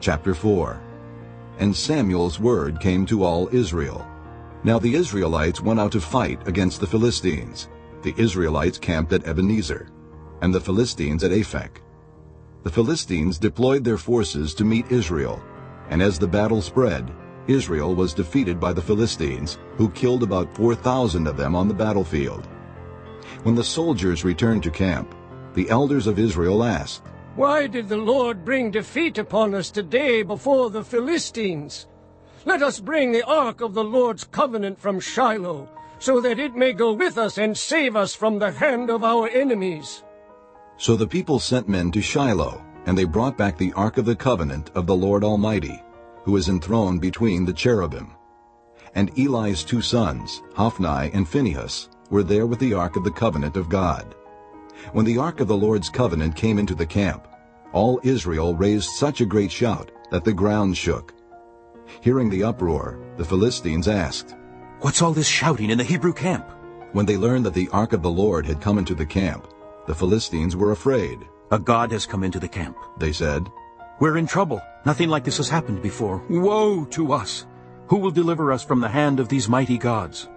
Chapter 4 And Samuel's word came to all Israel. Now the Israelites went out to fight against the Philistines. The Israelites camped at Ebenezer, and the Philistines at Aphek. The Philistines deployed their forces to meet Israel, and as the battle spread, Israel was defeated by the Philistines, who killed about 4,000 of them on the battlefield. When the soldiers returned to camp, the elders of Israel asked, Why did the Lord bring defeat upon us today before the Philistines? Let us bring the ark of the Lord's covenant from Shiloh, so that it may go with us and save us from the hand of our enemies. So the people sent men to Shiloh, and they brought back the ark of the covenant of the Lord Almighty, who is enthroned between the cherubim. And Eli's two sons, Hophni and Phinehas, were there with the ark of the covenant of God. When the ark of the Lord's covenant came into the camp, all Israel raised such a great shout that the ground shook. Hearing the uproar, the Philistines asked, What's all this shouting in the Hebrew camp? When they learned that the ark of the Lord had come into the camp, the Philistines were afraid. A god has come into the camp, they said. We're in trouble. Nothing like this has happened before. Woe to us! Who will deliver us from the hand of these mighty gods?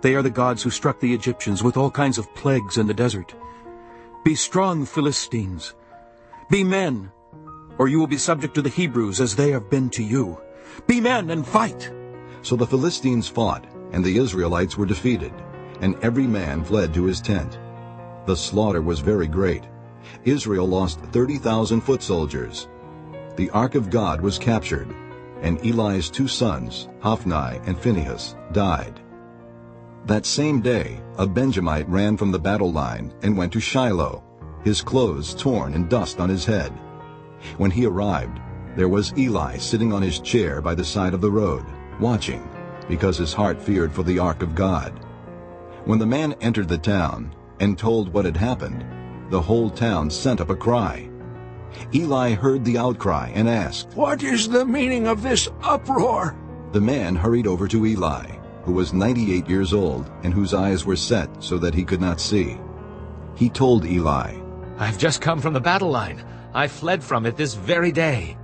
They are the gods who struck the Egyptians with all kinds of plagues in the desert. Be strong, Philistines. Be men, or you will be subject to the Hebrews as they have been to you. Be men and fight! So the Philistines fought, and the Israelites were defeated, and every man fled to his tent. The slaughter was very great. Israel lost 30,000 foot soldiers. The ark of God was captured, and Eli's two sons, Hophni and Phinehas, died. That same day, a Benjamite ran from the battle line and went to Shiloh, his clothes torn and dust on his head. When he arrived, there was Eli sitting on his chair by the side of the road, watching, because his heart feared for the ark of God. When the man entered the town and told what had happened, the whole town sent up a cry. Eli heard the outcry and asked, What is the meaning of this uproar? The man hurried over to Eli, who was 98 years old and whose eyes were set so that he could not see. He told Eli, I've just come from the battle line. I fled from it this very day.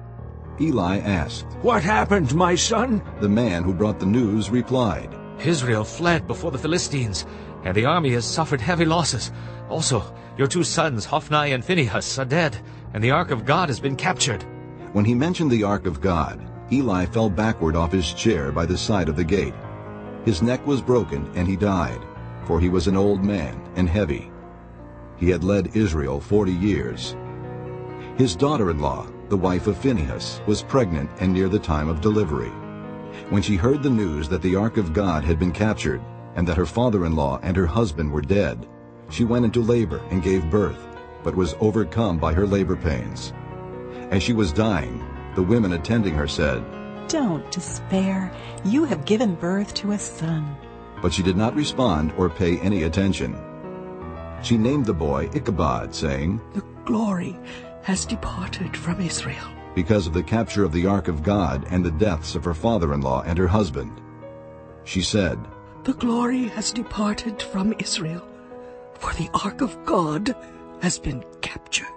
Eli asked, What happened, my son? The man who brought the news replied, Israel fled before the Philistines, and the army has suffered heavy losses. Also, your two sons, Hophni and Phinehas, are dead, and the ark of God has been captured. When he mentioned the ark of God, Eli fell backward off his chair by the side of the gate. His neck was broken, and he died, for he was an old man and heavy. He had led Israel forty years. His daughter-in-law, the wife of Phinehas, was pregnant and near the time of delivery. When she heard the news that the ark of God had been captured, and that her father-in-law and her husband were dead, she went into labor and gave birth, but was overcome by her labor pains. As she was dying, the women attending her said, Don't despair. You have given birth to a son. But she did not respond or pay any attention. She named the boy Ichabod, saying, The glory has departed from Israel. Because of the capture of the ark of God and the deaths of her father-in-law and her husband. She said, The glory has departed from Israel, for the ark of God has been captured.